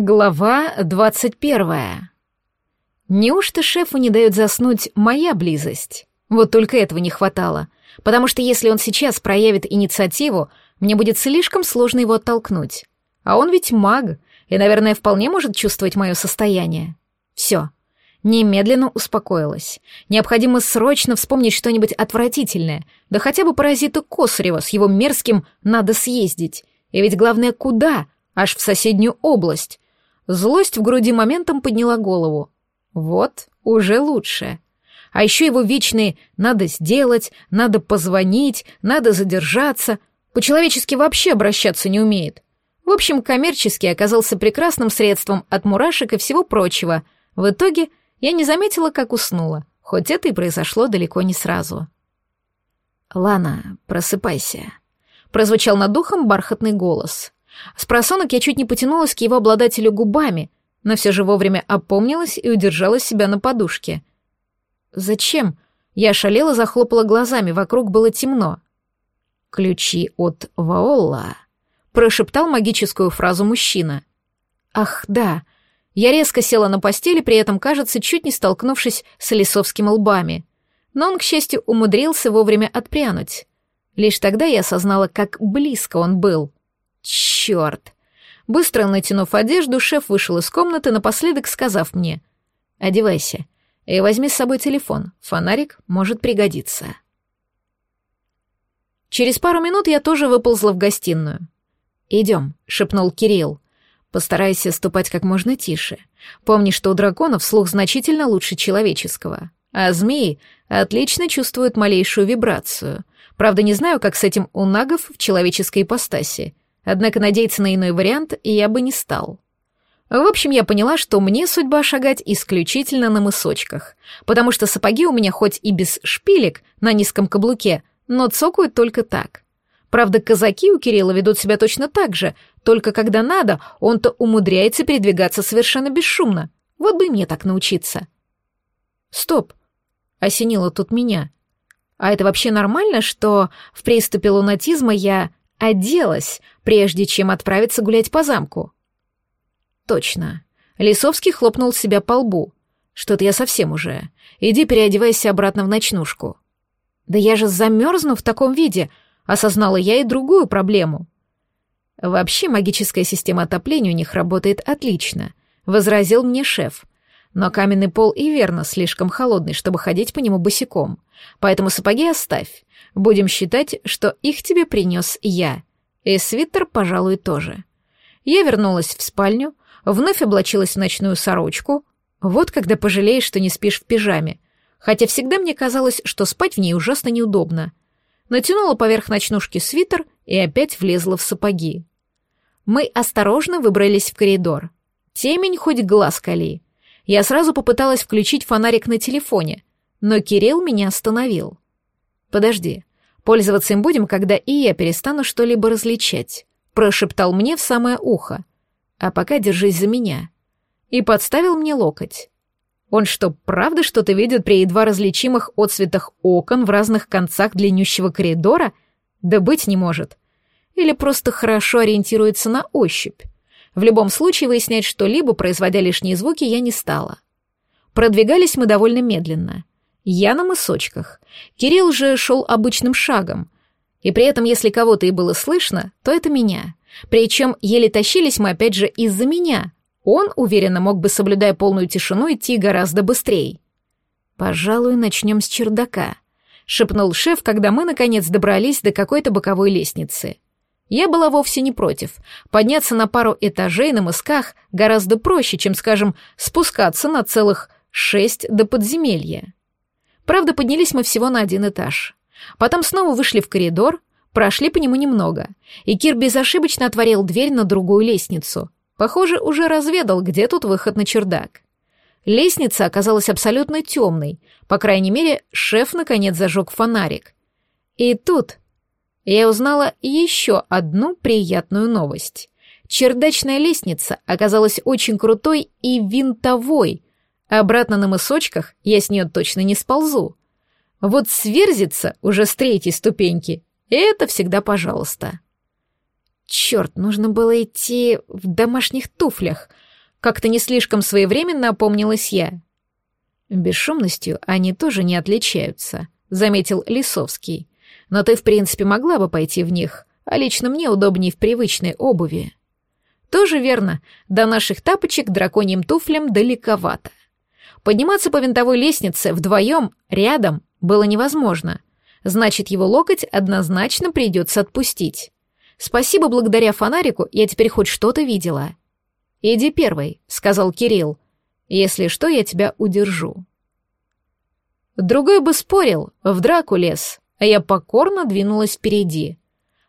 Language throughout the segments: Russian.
Глава двадцать первая. Неужто шефу не дает заснуть моя близость? Вот только этого не хватало, потому что если он сейчас проявит инициативу, мне будет слишком сложно его оттолкнуть. А он ведь маг, и, наверное, вполне может чувствовать мое состояние. Все. Немедленно успокоилась. Необходимо срочно вспомнить что-нибудь отвратительное, да хотя бы паразита Косарева с его мерзким «надо съездить». И ведь главное, куда? Аж в соседнюю область. Злость в груди моментом подняла голову. Вот, уже лучше. А еще его вечные «надо сделать», «надо позвонить», «надо задержаться». По-человечески вообще обращаться не умеет. В общем, коммерческий оказался прекрасным средством от мурашек и всего прочего. В итоге я не заметила, как уснула, хоть это и произошло далеко не сразу. «Лана, просыпайся», — прозвучал над духом бархатный голос. С просонок я чуть не потянулась к его обладателю губами, но все же вовремя опомнилась и удержала себя на подушке. «Зачем?» Я шалела, захлопала глазами, вокруг было темно. «Ключи от Ваолла», — прошептал магическую фразу мужчина. «Ах, да». Я резко села на постели, при этом, кажется, чуть не столкнувшись с Лисовским лбами. Но он, к счастью, умудрился вовремя отпрянуть. Лишь тогда я осознала, как близко он был — Черт! Быстро натянув одежду, шеф вышел из комнаты, напоследок сказав мне «Одевайся и возьми с собой телефон, фонарик может пригодиться». Через пару минут я тоже выползла в гостиную. «Идем», — шепнул Кирилл. «Постарайся ступать как можно тише. Помни, что у драконов слух значительно лучше человеческого, а змеи отлично чувствуют малейшую вибрацию. Правда, не знаю, как с этим у нагов в человеческой ипостаси. Однако надеяться на иной вариант я бы не стал. В общем, я поняла, что мне судьба шагать исключительно на мысочках, потому что сапоги у меня хоть и без шпилек на низком каблуке, но цокают только так. Правда, казаки у Кирилла ведут себя точно так же, только когда надо, он-то умудряется передвигаться совершенно бесшумно. Вот бы мне так научиться. Стоп, осенило тут меня. А это вообще нормально, что в приступе лунатизма я оделась, прежде чем отправиться гулять по замку. Точно. Лисовский хлопнул себя по лбу. Что-то я совсем уже. Иди переодевайся обратно в ночнушку. Да я же замерзну в таком виде, осознала я и другую проблему. Вообще магическая система отопления у них работает отлично, возразил мне шеф. Но каменный пол и верно слишком холодный, чтобы ходить по нему босиком. Поэтому сапоги оставь. Будем считать, что их тебе принес я. И свитер, пожалуй, тоже. Я вернулась в спальню, вновь облачилась в ночную сорочку. Вот когда пожалеешь, что не спишь в пижаме. Хотя всегда мне казалось, что спать в ней ужасно неудобно. Натянула поверх ночнушки свитер и опять влезла в сапоги. Мы осторожно выбрались в коридор. Темень хоть глаз кали. Я сразу попыталась включить фонарик на телефоне, но Кирилл меня остановил. «Подожди, пользоваться им будем, когда и я перестану что-либо различать», прошептал мне в самое ухо. «А пока держись за меня». И подставил мне локоть. Он что, правда что-то видит при едва различимых отсветах окон в разных концах длиннющего коридора? Да быть не может. Или просто хорошо ориентируется на ощупь. В любом случае выяснять что-либо, производя лишние звуки, я не стала. Продвигались мы довольно медленно. Я на мысочках. Кирилл же шел обычным шагом. И при этом, если кого-то и было слышно, то это меня. Причем еле тащились мы опять же из-за меня. Он, уверенно, мог бы, соблюдая полную тишину, идти гораздо быстрее. «Пожалуй, начнем с чердака», — шепнул шеф, когда мы, наконец, добрались до какой-то боковой лестницы. Я была вовсе не против. Подняться на пару этажей на мысках гораздо проще, чем, скажем, спускаться на целых шесть до подземелья. Правда, поднялись мы всего на один этаж. Потом снова вышли в коридор, прошли по нему немного, и Кир безошибочно отворил дверь на другую лестницу. Похоже, уже разведал, где тут выход на чердак. Лестница оказалась абсолютно темной, по крайней мере, шеф наконец зажег фонарик. И тут я узнала еще одну приятную новость. Чердачная лестница оказалась очень крутой и винтовой. Обратно на мысочках я с нее точно не сползу. Вот сверзиться уже с третьей ступеньки — это всегда пожалуйста. Черт, нужно было идти в домашних туфлях. Как-то не слишком своевременно опомнилась я. Бесшумностью они тоже не отличаются, заметил Лисовский. Но ты, в принципе, могла бы пойти в них, а лично мне удобнее в привычной обуви. Тоже верно, до наших тапочек драконьим туфлям далековато. Подниматься по винтовой лестнице вдвоем, рядом, было невозможно. Значит, его локоть однозначно придется отпустить. Спасибо, благодаря фонарику я теперь хоть что-то видела. «Иди первый», — сказал Кирилл. «Если что, я тебя удержу». Другой бы спорил, в драку лез, а я покорно двинулась впереди.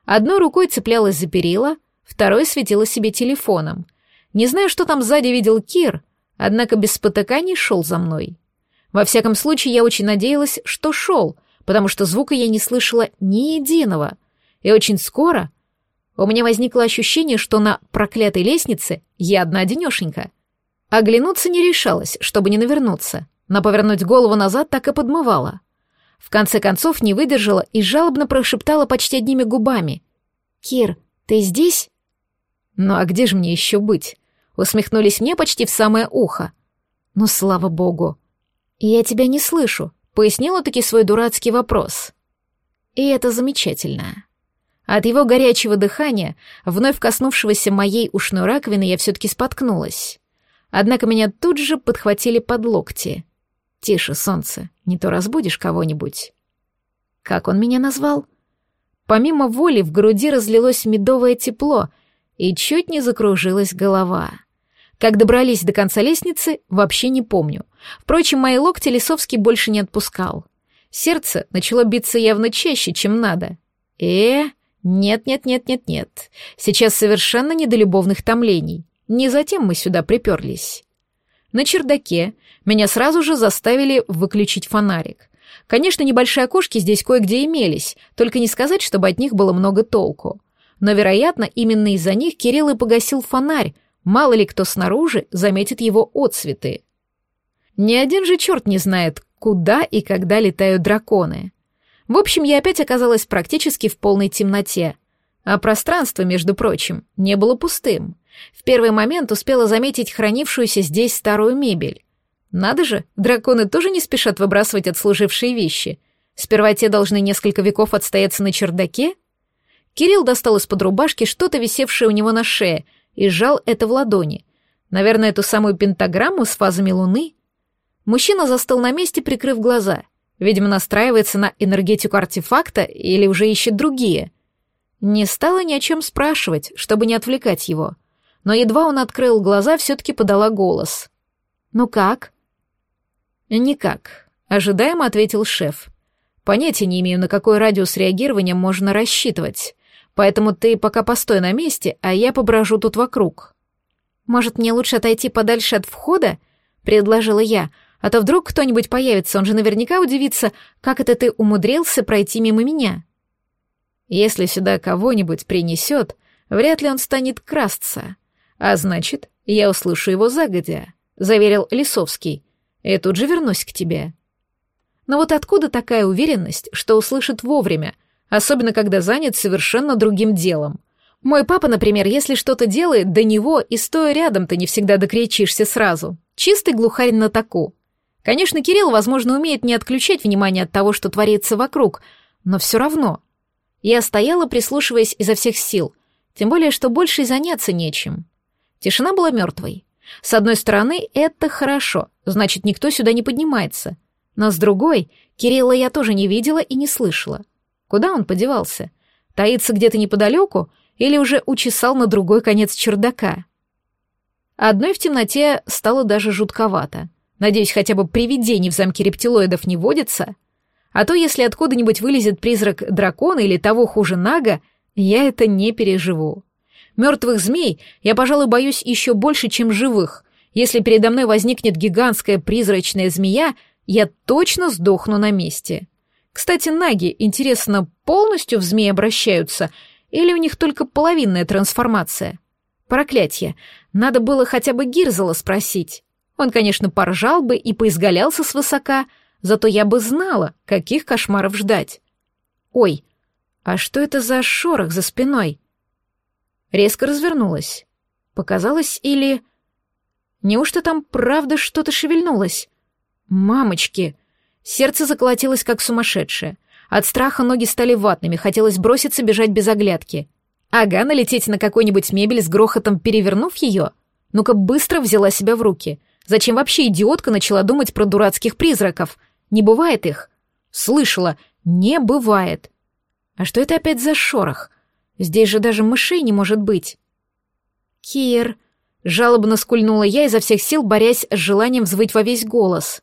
Одной рукой цеплялась за перила, второй светила себе телефоном. Не знаю, что там сзади видел Кир, однако без спотыканий шел за мной. Во всяком случае, я очень надеялась, что шел, потому что звука я не слышала ни единого. И очень скоро у меня возникло ощущение, что на проклятой лестнице я одна-одинешенька. Оглянуться не решалась, чтобы не навернуться, но повернуть голову назад так и подмывала. В конце концов не выдержала и жалобно прошептала почти одними губами. «Кир, ты здесь?» «Ну а где же мне еще быть?» Усмехнулись мне почти в самое ухо. «Ну, слава богу!» «Я тебя не слышу», — пояснила таки свой дурацкий вопрос. И это замечательно. От его горячего дыхания, вновь коснувшегося моей ушной раковины, я все-таки споткнулась. Однако меня тут же подхватили под локти. «Тише, солнце, не то разбудишь кого-нибудь». Как он меня назвал? Помимо воли в груди разлилось медовое тепло, и чуть не закружилась голова. Как добрались до конца лестницы, вообще не помню. Впрочем, мои локти Лисовский больше не отпускал. Сердце начало биться явно чаще, чем надо. Э, нет-нет-нет-нет-нет. Сейчас совершенно не до любовных томлений. Не затем мы сюда приперлись. На чердаке меня сразу же заставили выключить фонарик. Конечно, небольшие окошки здесь кое-где имелись, только не сказать, чтобы от них было много толку. Но, вероятно, именно из-за них Кирилл и погасил фонарь, мало ли кто снаружи заметит его отцветы. Ни один же черт не знает, куда и когда летают драконы. В общем, я опять оказалась практически в полной темноте. А пространство, между прочим, не было пустым. В первый момент успела заметить хранившуюся здесь старую мебель. Надо же, драконы тоже не спешат выбрасывать отслужившие вещи. Сперва те должны несколько веков отстояться на чердаке. Кирилл достал из-под рубашки что-то, висевшее у него на шее, и сжал это в ладони. Наверное, эту самую пентаграмму с фазами луны. Мужчина застыл на месте, прикрыв глаза. Видимо, настраивается на энергетику артефакта или уже ищет другие. Не стала ни о чем спрашивать, чтобы не отвлекать его. Но едва он открыл глаза, все-таки подала голос. «Ну как?» «Никак», — ожидаемо ответил шеф. «Понятия не имею, на какой радиус реагирования можно рассчитывать. Поэтому ты пока постой на месте, а я поброжу тут вокруг». «Может, мне лучше отойти подальше от входа?» — предложила я, а то вдруг кто-нибудь появится, он же наверняка удивится, как это ты умудрился пройти мимо меня. Если сюда кого-нибудь принесет, вряд ли он станет красться. А значит, я услышу его загодя, — заверил Лисовский. И тут же вернусь к тебе. Но вот откуда такая уверенность, что услышит вовремя, особенно когда занят совершенно другим делом? Мой папа, например, если что-то делает, до него и стоя рядом ты не всегда докричишься сразу. Чистый глухарь на таку. Конечно, Кирилл, возможно, умеет не отключать внимание от того, что творится вокруг, но все равно. Я стояла, прислушиваясь изо всех сил, тем более, что больше и заняться нечем. Тишина была мертвой. С одной стороны, это хорошо, значит, никто сюда не поднимается. Но с другой, Кирилла я тоже не видела и не слышала. Куда он подевался? Таится где-то неподалеку или уже учесал на другой конец чердака? Одной в темноте стало даже жутковато. Надеюсь, хотя бы привидений в замке рептилоидов не водится. А то, если откуда-нибудь вылезет призрак дракона или того хуже Нага, я это не переживу. Мертвых змей я, пожалуй, боюсь еще больше, чем живых. Если передо мной возникнет гигантская призрачная змея, я точно сдохну на месте. Кстати, наги, интересно, полностью в змеи обращаются, или у них только половинная трансформация? Проклятье, надо было хотя бы Гирзела спросить. Он, конечно, поржал бы и поизгалялся свысока, зато я бы знала, каких кошмаров ждать. Ой, а что это за шорох за спиной? Резко развернулась. Показалось или... Неужто там правда что-то шевельнулось? Мамочки! Сердце заколотилось, как сумасшедшее. От страха ноги стали ватными, хотелось броситься бежать без оглядки. Ага, налететь на какой-нибудь мебель с грохотом, перевернув ее? Ну-ка быстро взяла себя в руки. Зачем вообще идиотка начала думать про дурацких призраков? Не бывает их. Слышала, не бывает. А что это опять за шорох? Здесь же даже мышей не может быть. Кир, жалобно скульнула я изо всех сил, борясь с желанием взвыть во весь голос.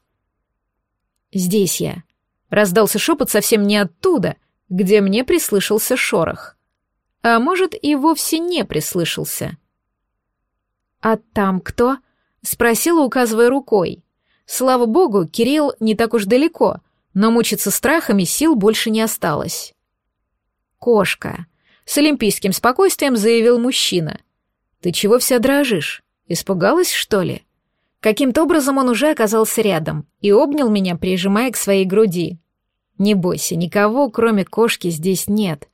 Здесь я. Раздался шепот совсем не оттуда, где мне прислышался шорох. А может, и вовсе не прислышался. «А там кто?» — спросила, указывая рукой. Слава богу, Кирилл не так уж далеко, но мучиться страхами сил больше не осталось. «Кошка», — с олимпийским спокойствием заявил мужчина. «Ты чего вся дрожишь? Испугалась, что ли?» Каким-то образом он уже оказался рядом и обнял меня, прижимая к своей груди. «Не бойся, никого, кроме кошки, здесь нет».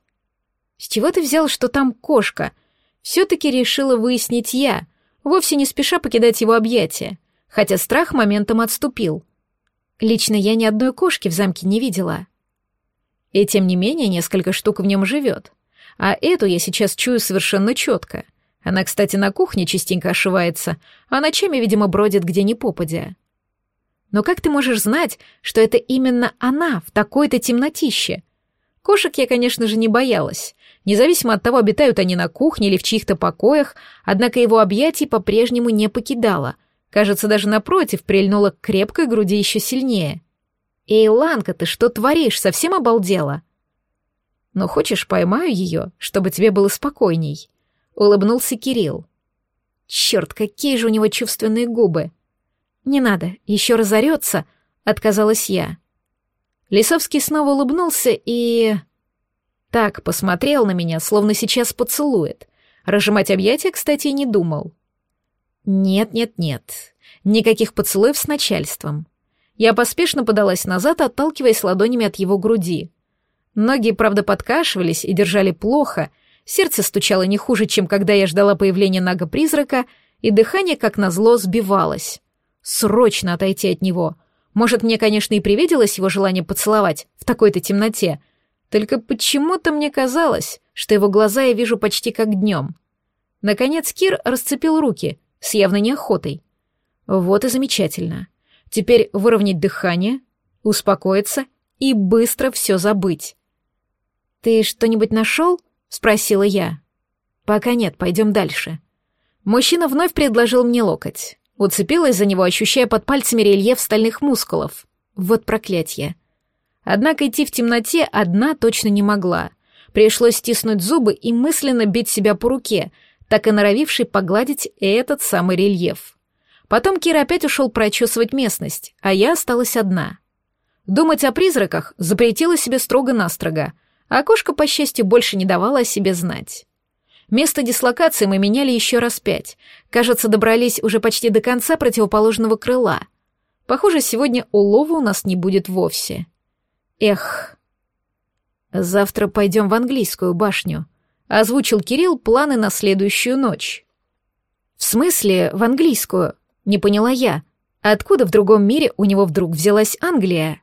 «С чего ты взял, что там кошка?» Все-таки решила выяснить я, вовсе не спеша покидать его объятия, хотя страх моментом отступил. Лично я ни одной кошки в замке не видела. И тем не менее несколько штук в нем живет. А эту я сейчас чую совершенно четко. Она, кстати, на кухне частенько ошивается, а ночами, видимо, бродит где ни попадя. Но как ты можешь знать, что это именно она в такой-то темнотище? Кошек я, конечно же, не боялась. Независимо от того, обитают они на кухне или в чьих-то покоях, однако его объятий по-прежнему не покидала. Кажется, даже напротив, прильнула к крепкой груди еще сильнее. «Эй, Ланка, ты что творишь? Совсем обалдела?» «Ну, хочешь, поймаю ее, чтобы тебе было спокойней?» — улыбнулся Кирилл. «Черт, какие же у него чувственные губы!» «Не надо, еще разорется», — отказалась я. Лисовский снова улыбнулся и... Так посмотрел на меня, словно сейчас поцелует. Разжимать объятия, кстати, не думал. Нет-нет-нет, никаких поцелуев с начальством. Я поспешно подалась назад, отталкиваясь ладонями от его груди. Ноги, правда, подкашивались и держали плохо — Сердце стучало не хуже, чем когда я ждала появления нага-призрака, и дыхание, как назло, сбивалось. Срочно отойти от него. Может, мне, конечно, и привиделось его желание поцеловать в такой-то темноте, только почему-то мне казалось, что его глаза я вижу почти как днем. Наконец Кир расцепил руки, с явной неохотой. Вот и замечательно. Теперь выровнять дыхание, успокоиться и быстро все забыть. «Ты что-нибудь нашел?» Спросила я. Пока нет, пойдем дальше. Мужчина вновь предложил мне локоть. Уцепилась за него, ощущая под пальцами рельеф стальных мускулов. Вот проклятье. Однако идти в темноте одна точно не могла. Пришлось стиснуть зубы и мысленно бить себя по руке, так и норовивший погладить этот самый рельеф. Потом Кир опять ушел прочесывать местность, а я осталась одна. Думать о призраках запретила себе строго-настрого, окошко, по счастью, больше не давало о себе знать. Место дислокации мы меняли еще раз пять. Кажется, добрались уже почти до конца противоположного крыла. Похоже, сегодня улова у нас не будет вовсе. Эх. Завтра пойдем в английскую башню. Озвучил Кирилл планы на следующую ночь. В смысле, в английскую? Не поняла я. Откуда в другом мире у него вдруг взялась Англия?